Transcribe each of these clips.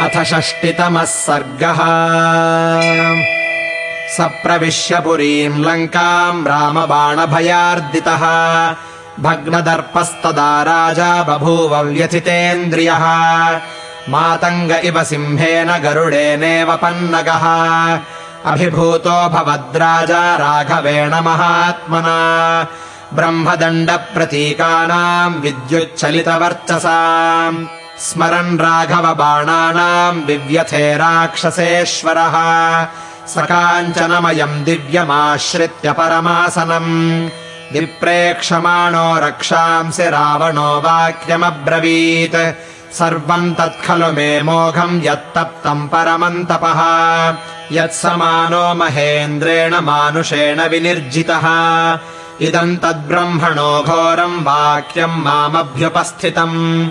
अथ षष्टितमः सर्गः। स प्रविश्य पुरीम् लङ्काम् रामबाणभयार्दितः। भग्नदर्पस्तदा राजा बभूव व्यथितेन्द्रियः। मातङ्ग इव सिंहेन गरुडेनेव पन्नगः। अभिभूतो भवद्राजा राघवेण महात्मना। ब्रह्मदण्डप्रतीकानाम् विद्युच्चलितवर्चसा स्मरन् राघव बाणानाम् विव्यथे राक्षसेश्वरः। स काञ्चनमयम् दिव्यमाश्रित्य परमासनम्। विप्रेक्षमाणो रक्षांसि रावणो वाक्यमब्रवीत्। सर्वम् तत्खलु मे मोघम् यत्तप्तम् परमन्तपः। यत्समानो महेन्द्रेण मानुषेण विनिर्जितः। इदम् तद्ब्रह्मणो घोरम् वाक्यम् मामभ्युपस्थितम्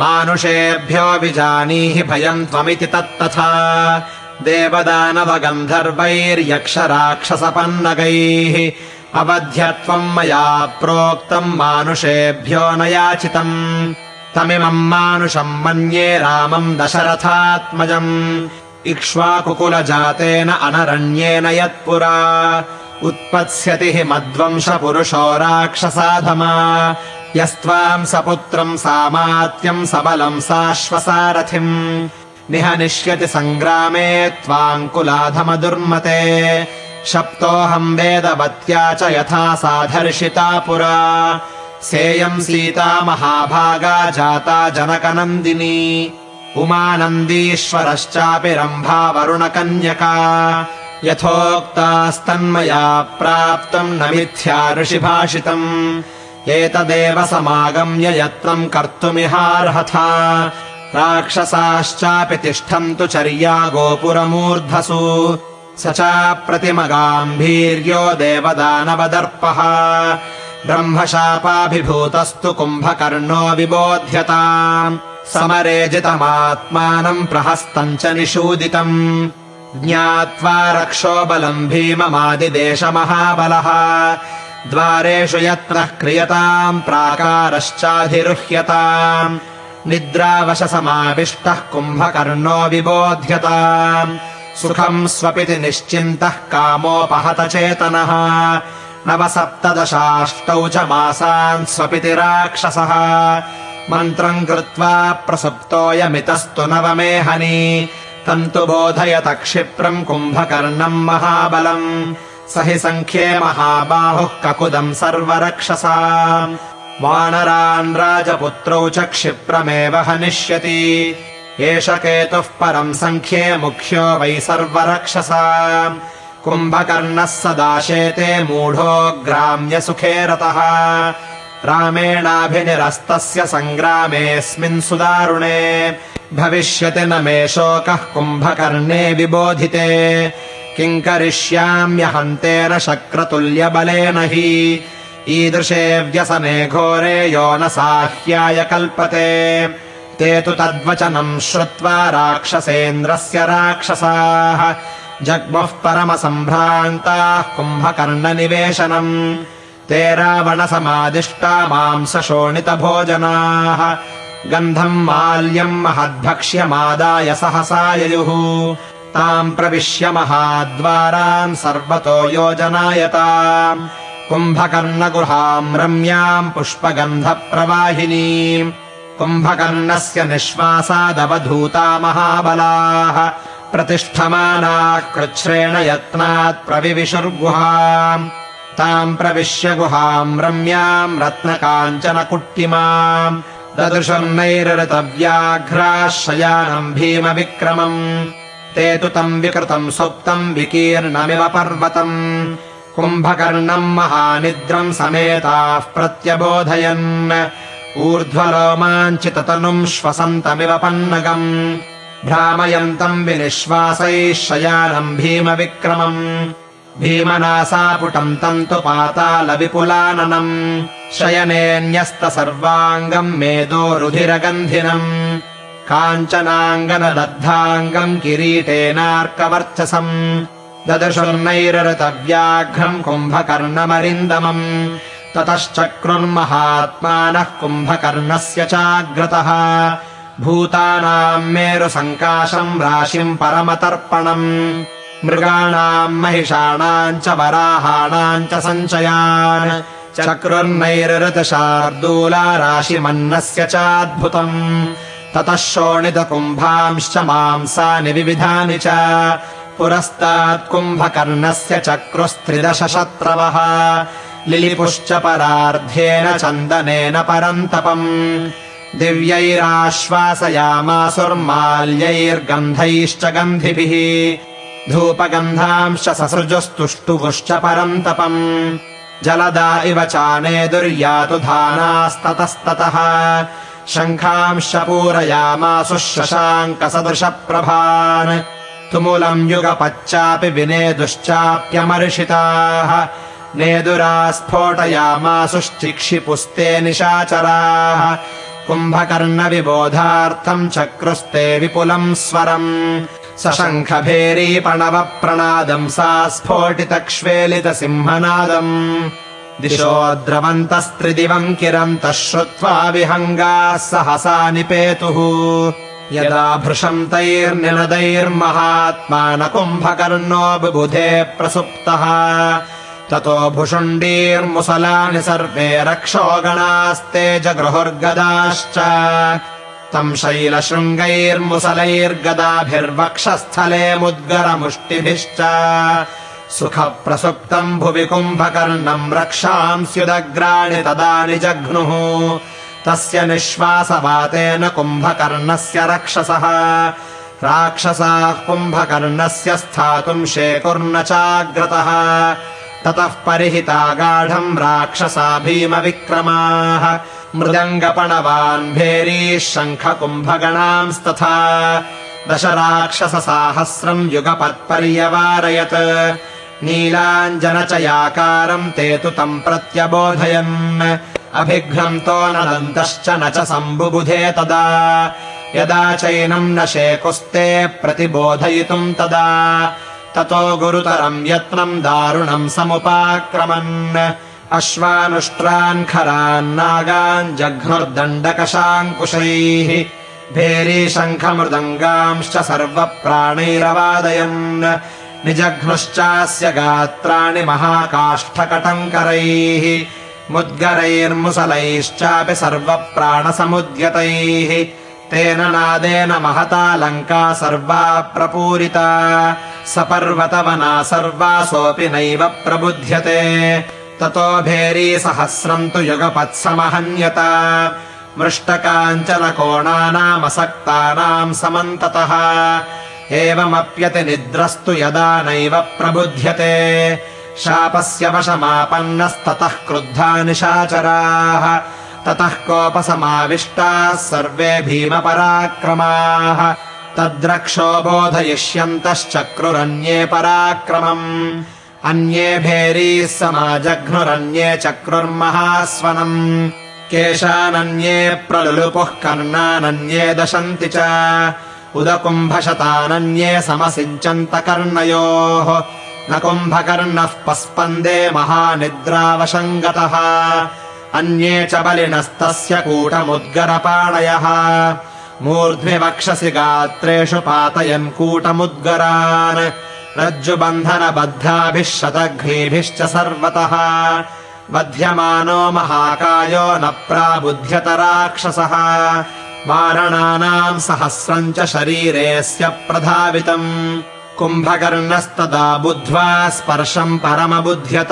मानुषेभ्यो विजानीहि भयम् त्वमिति तत्तथा। देवदानवगन्धर्वैर्यक्षराक्षसपन्नगैः। अवध्यत्वम् मया प्रोक्तम् मानुषेभ्यो न याचितम्। तमिमम् मानुषम् मन्ये रामम् दशरथात्मजम्। इक्ष्वाकुकुलजातेन अनरण्येन यत्पुरा। उत्पत्स्यति हि मद्वंशपुरुषो राक्षसाधमा यस्त्वाम् सपुत्रम् सामात्यम् सबलम् साश्वसारथिम्। निहनिष्यति सङ्ग्रामे त्वाम् कुलाधमदुर्मते। शप्तोऽहम् वेदवत्या च यथा साधर्षिता पुरा। सेयम् सीता महाभागा जाता जनकनन्दिनी। उमानन्दीश्वरश्चापि रम्भावरुणकन्यका यथोक्तास्तन्मया प्राप्तम् न मिथ्या ऋषिभाषितम् एतदेव समागम्य यत्नम् कर्तुमिहार्हथा। राक्षसाश्चापि तिष्ठन्तु चर्या गोपुरमूर्धसु। स चाप्रतिमगाम्भीर्यो देवदानवदर्पः। ब्रह्मशापाभिभूतस्तु कुम्भकर्णो विबोध्यता। समरे जितमात्मानम् प्रहस्तम् च निषूदितम्। ज्ञात्वा रक्षोबलम् भीममादिदेशमहाबलः द्वारेषु यत्नः क्रियताम् प्राकारश्चाधिरुह्यताम् निद्रावशसमाविष्टः कुम्भकर्णो विबोध्यताम् सुखम् स्वपिति निश्चिन्तः कामोपहत चेतनः नवसप्तदशाष्टौ च मासान् स्वपिति राक्षसः। मन्त्रम् कृत्वा प्रसुप्तोऽयमितस्तु नवमेहनी। तन्तु बोधयत क्षिप्रम् कुम्भकर्णम् महाबलम् स हि सङ्ख्ये महाबाहुः ककुदम् सर्वरक्षसा वानरान् राजपुत्रौ च क्षिप्रमेव हनिष्यति। एष केतुः परम् सङ्ख्ये मुख्यो वै सर्वरक्षसा कुम्भकर्णः सदाशेते मूढो ग्राम्यसुखे रतः। रामेणाभिनिरस्तस्य सङ्ग्रामेऽस्मिन् सुदारुणे। भविष्यति न मे शोकः कुम्भकर्णे विबोधिते किम् करिष्याम्यहन्तेन शक्रतुल्यबलेन हि। ईदृशे व्यसने घोरे यो न साह्याय कल्पते। ते तु तद्वचनम् श्रुत्वा राक्षसेन्द्रस्य राक्षसाः। जग्मुः परमसम्भ्रान्ताः कुम्भकर्णनिवेशनम्। ते रावणसमादिष्टा मांसशोणितभोजनाः। गन्धम् माल्यम् महद्भक्ष्यमादाय सहसा ययुः ताम् प्रविश्य महाद्वाराम् सर्वतो योजनायताम् कुम्भकर्णगुहाम् रम्याम् पुष्पगन्धप्रवाहिनीम्। कुम्भकर्णस्य निःश्वासादवधूता महाबलाः प्रतिष्ठमानाः कृच्छ्रेण यत्नात् प्रविविशुर्गुहाम्। ताम् प्रविश्य गुहाम् रम्याम् रत्नकाञ्चनकुट्टिमाम्। ददृशन्नैरृतव्याघ्राः शयानम् भीमविक्रमम् ते तु तम् विकृतम् सुप्तम् विकीर्णमिव पर्वतम्। कुम्भकर्णम् महानिद्रम् समेताः प्रत्यबोधयन्। ऊर्ध्वरोमाञ्चिततनुम् श्वसन्तमिव पन्नगम्। भ्रामयन्तम् विनिश्वासैः शयानम् भीमविक्रमम्। भीमनासापुटम् तन्तु पातालविपुलाननम्। शयनेऽन्यस्त सर्वाङ्गम् मेदोरुधिरगन्धिनम् काञ्चनाङ्गनदग्धाङ्गम् किरीटेनार्कवर्चसम् ददशुर्नैरृतव्याघ्रम् कुम्भकर्णमरिन्दमम् ततश्चक्रुर्महात्मानः कुम्भकर्णस्य चाग्रतः भूतानाम् मेरुसङ्काशम् राशिम् परमतर्पणम् मृगाणाम् महिषाणाम् च वराहाणाम् च सञ्चयान् चक्रुर्नैरृतशार्दूला राशिमन्नस्य चाद्भुतम् ततः शोणितकुम्भांश्च मांसानि विविधानि च पुरस्तात्कुम्भकर्णस्य चक्रुस्त्रिदश शत्रवः लिलिपुश्च परार्धेन चन्दनेन परन्तपम्। दिव्यैराश्वासयामासुर्माल्यैर्गन्धैश्च गन्धिभिः। धूपगन्धांश्च ससृजस्तुष्टुवुश्च परन्तपम्। जलदा इव चानेदुर्यातु धानास्ततस्ततः शङ्खांश्च पूरयामासु शशाङ्कसदृशप्रभान्। तुमुलम् युगपच्चापि विनेदुश्चाप्यमर्षिताः नेदुरा स्फोटयामासुश्चिक्षिपुस्ते निशाचराः। कुम्भकर्णविबोधार्थम् चक्रुस्ते विपुलम् स्वरम्। सशङ्खभेरीपणवप्रणादम् सा स्फोटितक्ष्वेलितसिंहनादम् दिशो द्रवन्तस्त्रिदिवम् किरन्तः श्रुत्वा विहङ्गाः सहसा निपेतुः। यदा भृशम् तैर्निनदैर्महात्मा न बुबुधे प्रसुप्तः ततो भुषुण्डीर्मुसलानि सर्वे रक्षोगणास्ते जगृहुर्गदाश्च। तम् शैलशृङ्गैर्मुसलैर्गदाभिर्वक्षस्थले मुद्गरमुष्टिभिश्च सुखप्रसुप्तम् भुवि कुम्भकर्णम् रक्षांस्युदग्राणि तदा निजघ्नुः तस्य निःश्वासवातेन कुम्भकर्णस्य रक्षसः। राक्षसाः कुम्भकर्णस्य स्थातुम् शेकुर्न चाग्रतः। ततः परिहिता गाढम् राक्षसा भीमविक्रमाः। मृदङ्गपणवान् भेरीः शङ्खकुम्भगणांस्तथा। दश राक्षससाहस्रम् युगपत्पर्यवारयत् नीलाञ्जनचयाकारम् ते तु तम् प्रत्यबोधयन्। अभिघ्नन्तो नदन्तश्च न च सम्बुबुधे तदा। यदा चैनम् न शेकुस्ते प्रतिबोधयितुम् तदा। ततो गुरुतरम् यत्नम् दारुणम् समुपाक्रमन्। अश्वानुष्ट्रान् खरान् नागान् जघ्नुर्दण्डकशाङ्कुशैः। भेरीशङ्खमृदङ्गांश्च सर्वप्राणैरवादयन् निजघ्नुश्चास्य गात्राणि महाकाष्ठकटङ्करैः मुद्गरैर्मुसलैश्चापि सर्वप्राणसमुद्यतैः तेन नादेन महता लङ्का सर्वा प्रपूरिता सपर्वतवना सर्वा सोऽपि नैव प्रबुध्यते। ततो भेरी सहस्रम् तु युगपत्समहन्यत। मृष्टकाञ्चनकोणानामसक्तानाम् समन्ततः एवमप्यतिनिद्रस्तु यदा नैव प्रबुध्यते। शापस्य वशमापन्नस्ततः क्रुद्धा निशाचराः। ततः कोपसमाविष्टाः सर्वे भीमपराक्रमाः। तद्रक्षो बोधयिष्यन्तश्चक्रुरन्ये पराक्रमम्। अन्ये भेरीः समाजघ्नुरन्ये चक्रुर्महास्वनम्। केशानन्ये प्रलुलुपुः कर्णानन्ये दशन्ति च उदकुम्भशतानन्ये समसिञ्चन्त कर्णयोः न कुम्भकर्णः पस्पन्दे महानिद्रावशम् गतः अन्ये च बलिनस्तस्य कूटमुद्गरपाणयः। मूर्ध्नि वक्षसि गात्रेषु पातयन् कूटमुद्गरान्। रज्जुबन्धनबद्धाभिः शतघ्नीभिश्च सर्वतः। बध्यमानो महाकायो न प्राबुध्यत राक्षसः वारणानाम् सहस्रम् च शरीरेऽस्य प्रधावितम्। कुम्भकर्णस्तदा बुद्ध्वा स्पर्शम् परमबुध्यत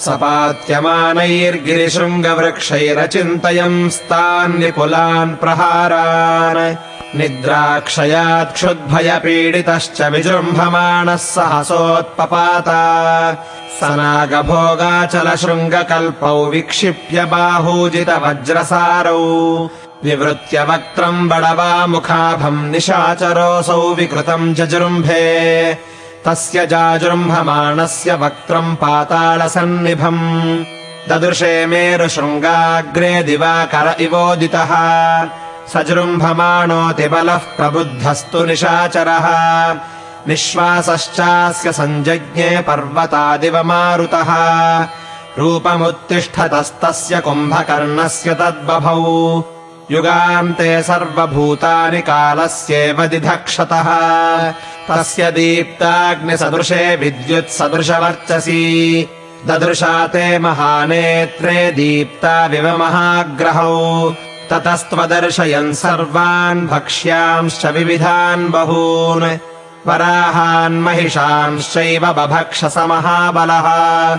सपात्यमानैर्गिरिशृङ्गवृक्षैरचिन्तयम् स्तान्निपुलान् प्रहारान्। निद्राक्षयात् क्षुद्भयपीडितश्च विजृम्भमाणः सहसोत्पपाता। स नागभोगाचलशृङ्गकल्पौ विक्षिप्य बाहूजितवज्रसारौ विवृत्य वक्त्रम् बडवामुखाभम् निशाचरोऽसौ विकृतम् जजृम्भे तस्य जाजृम्भमाणस्य वक्त्रम् पातालसन्निभम्। ददृशे मेरुशृङ्गाग्रे दिवाकर इवोदितः। सजृम्भमाणोऽतिबलः प्रबुद्धस्तु निशाचरः। निःश्वासश्चास्य सञ्जज्ञे पर्वतादिव मारुतः रूपमुत्तिष्ठतस्तस्य कुम्भकर्णस्य तद्बभौ युगान्ते सर्वभूतानि कालस्येव दिधक्षतः। तस्य दीप्ताग्निसदृशे विद्युत्सदृशवर्चसी। ददृशा ते महानेत्रे दीप्ताविव महाग्रहौ। ततस्त्वदर्शयन् सर्वान् भक्ष्यांश्च विविधान् बहून्। वराहान् महिषांश्चैव बभक्षस महाबलः।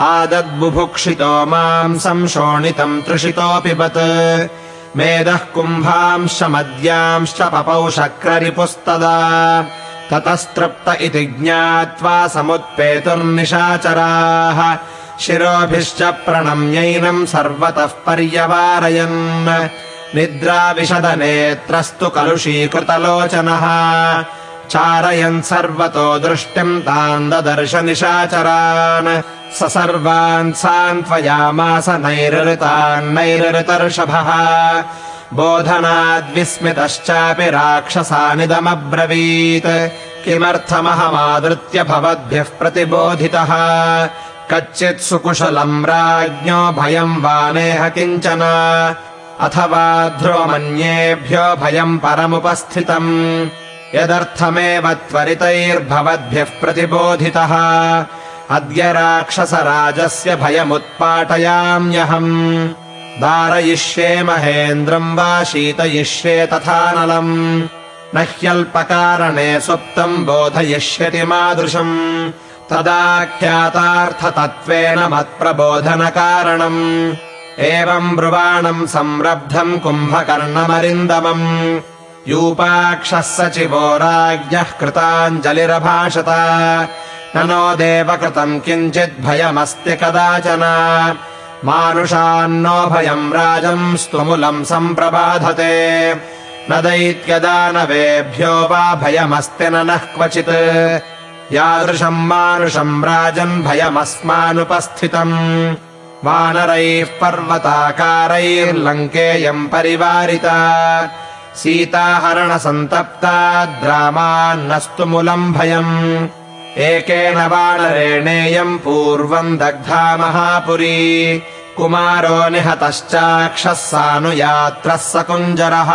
आदद्बुभुक्षितो मांसम् शोणितम् तृषितोऽपि बत् मेदः कुम्भांश्च पपौ शक्ररिपुस्तदा ततस्तृप्त इति ज्ञात्वा समुत्पेतुर्निशाचराः। शिरोभिश्च प्रणम्यैनम् सर्वतः पर्यवारयन्। निद्राविशदनेत्रस्तु कलुषीकृतलोचनः। चारयन् सर्वतो दृष्टिम् तान् ददर्श निशाचरान् स सर्वान् सान्त्वयामास नैरृतान्नैरृतर्षभः बोधनाद्विस्मितश्चापि राक्षसानिदमब्रवीत्। किमर्थमहमादृत्य भवद्भ्यः प्रतिबोधितः? कच्चित् सुकुशलम् राज्ञो भयम् वा नेह किञ्चन। अथवा ध्रुवमन्येभ्यो भयम् परमुपस्थितम्। यदर्थमेव त्वरितैर्भवद्भ्यः प्रतिबोधितः अद्य राक्षसराजस्य भयमुत्पाटयाम्यहम्। दारयिष्ये महेन्द्रम् वा शीतयिष्ये तथानलम् न ह्यल्पकारणे सुप्तम् बोधयिष्यति मादृशम्। तदाख्यातार्थतत्त्वेन मत्प्रबोधनकारणम्। एवम् ब्रुवाणम् संरब्धम् कुम्भकर्णमरिन्दमम्। यूपाक्षः सचिवो राज्ञः कृताञ्जलिरभाषत न नो देवकृतम् किञ्चिद्भयमस्ति कदाचन। मानुषान्नो भयम् राजम् स्तुमुलम् सम्प्रबाधते। न दैत्यदानवेभ्यो वा भयमस्ति न नः क्वचित्। यादृशम् मानुषम् राजन् भयमस्मानुपस्थितम् वानरैः पर्वताकारैर्लङ्केयम् परिवारिता। सीताहरणसन्तप्ताद्रामान्नस्तु मुलम् भयम् एकेन वानरेणेयम् पूर्वम् दग्धा महापुरी। कुमारो निहतश्चाक्षः सानुयात्रः सकुञ्जरः।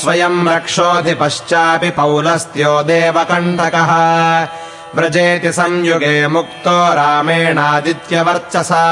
स्वयम् रक्षोऽधिपश्चापि पौलस्त्यो देवकण्टकः। व्रजेति संयुगे मुक्तो रामेणादित्यवर्चसा।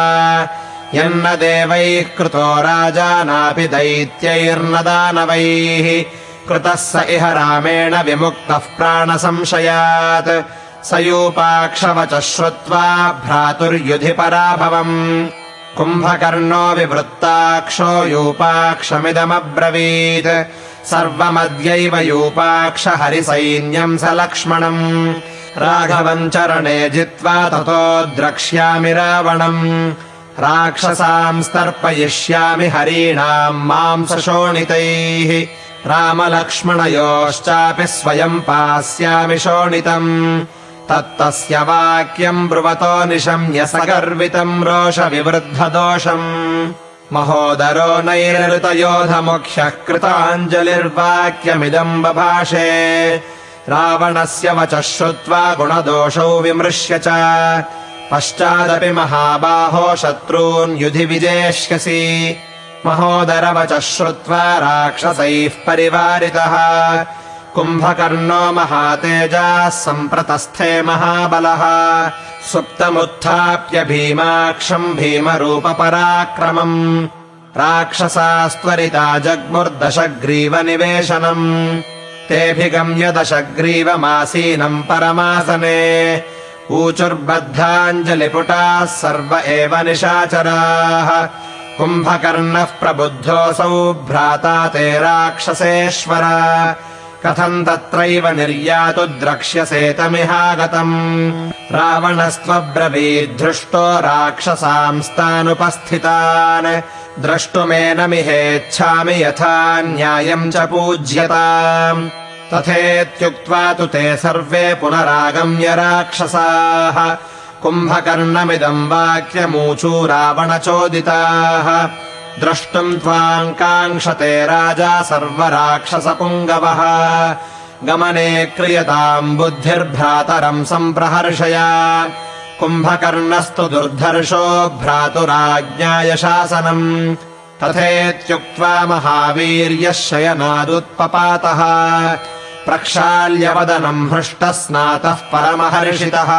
यन्न देवैः कृतो राजानापि दैत्यैर्न दानवैः। कृतः स इह रामेण विमुक्तः प्राणसंशयात् स श्रुत्वा भ्रातुर्युधि पराभवम् कुम्भकर्णो विवृत्ताक्षो यूपाक्षमिदमब्रवीत्। सर्वमद्यैव यूपाक्ष हरिसैन्यम् स लक्ष्मणम्। राघवम् चरणे जित्वा ततो द्रक्ष्यामि रावणम्। राक्षसांस्तर्पयिष्यामि हरीणाम् माम् सशोणितैः। रामलक्ष्मणयोश्चापि स्वयम् पास्यामि शोणितम् तत्तस्य वाक्यम् ब्रुवतो निशम्य सगर्वितम् रोषविवृद्धदोषम्। महोदरो नैरृतयोधमुख्यः कृताञ्जलिर्वाक्यमिदम् बभाषे। रावणस्य वचः श्रुत्वा गुणदोषौ विमृश्य च। पश्चादपि महाबाहो शत्रून् युधि विजेष्यसि। महोदरवचः श्रुत्वा राक्षसैः परिवारितः कुम्भकर्णो महातेजाः सम्प्रतस्थे महाबलः। सुप्तमुत्थाप्य भीमाक्षम् भीमरूपपराक्रमम्। राक्षसास्त्वरिता जग्मुर्दशग्रीवनिवेशनम्। तेऽभिगम्य दशग्रीवमासीनम् परमासने। ऊचुर्बद्धाञ्जलिपुटाः सर्व एव निशाचराः। कुम्भकर्णः प्रबुद्धोऽसौ भ्राता ते राक्षसेश्वर कथम् तत्रैव निर्यातु द्रक्ष्यसेतमिहागतम्। रावणस्त्वब्रवीद्धृष्टो राक्षसांस्तानुपस्थितान् द्रष्टुमेनमिहेच्छामि यथा न्यायम् च पूज्यताम्। तथेत्युक्त्वा तु ते सर्वे पुनरागम्य राक्षसाः। कुम्भकर्णमिदम् वाक्यमूचू रावणचोदिताः द्रष्टुम् त्वाम् काङ्क्षते राजा सर्वराक्षसपुङ्गवः। गमने क्रियताम् बुद्धिर्भ्रातरम् सम्प्रहर्षय। कुम्भकर्णस्तु दुर्धर्षो भ्रातुराज्ञाय शासनम्। तथेत्युक्त्वा महावीर्यः शयनादुत्पपातः। प्रक्षाल्यवदनम् हृष्टः स्नातः परमहर्षितः।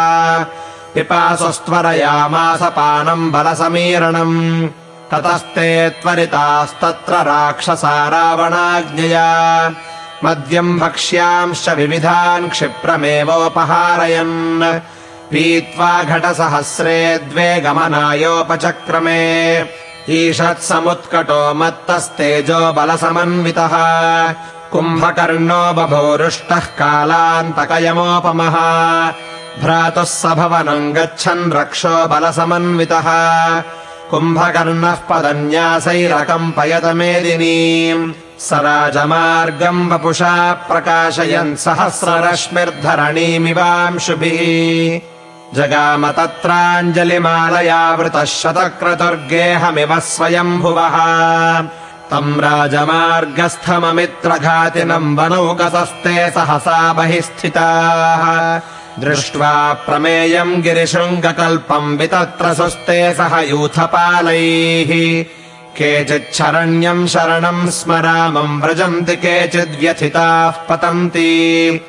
पिपासुस्त्वरयामास पानम् बलसमीरणम् ततस्ते त्वरितास्तत्र राक्षसा रावणाज्ञया मद्यम् भक्ष्यांश्च विविधान् क्षिप्रमेवोपहारयन्। पीत्वा घटसहस्रे द्वे गमनायोपचक्रमे। ईषत्समुत्कटो मत्तस्तेजो बलसमन्वितः। कुम्भकर्णो बभूरुष्टः कालान्तकयमोपमः। भ्रातुः स भवनम् गच्छन् रक्षो बलसमन्वितः कुम्भकर्णः पदन्यासैरकम्पयत मेदिनीम् स राजमार्गम् वपुषा प्रकाशयन् सहस्ररश्मिर्धरणीमिवांशुभिः। जगाम तत्राञ्जलिमालयावृतः शतक्रतुर्गेहमिव स्वयम्भुवः। तम् राजमार्गस्थममित्रघातिनम् वनौकसस्ते सहसा बहिः स्थिताः दृष्ट्वा प्रमेयम् गिरिशृङ्गकल्पम् वितत्र सुस्ते सह यूथपालैः। केचिच्छरण्यम् शरणम् स्मरामम् व्रजन्ति केचिद्व्यथिताः पतन्ति।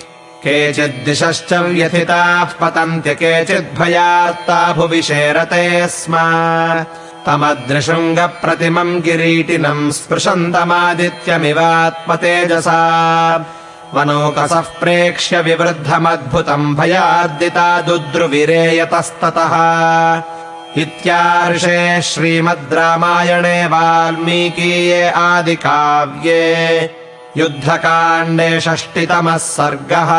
केचिद्दिशश्च व्यथिताः पतन्ति केचिद्भयात्ता भुवि स्म। तमदृशृङ्गप्रतिमम् किरीटिनम् स्पृशन्तमादित्यमिवात्मतेजसा वनौकसः प्रेक्ष्य विवृद्धमद्भुतम् भयाद्दिता दुद्रुविरेयतस्ततः। इत्यार्षे श्रीमद् रामायणे वाल्मीकीये आदिकाव्ये युद्धकाण्डे षष्टितमः सर्गः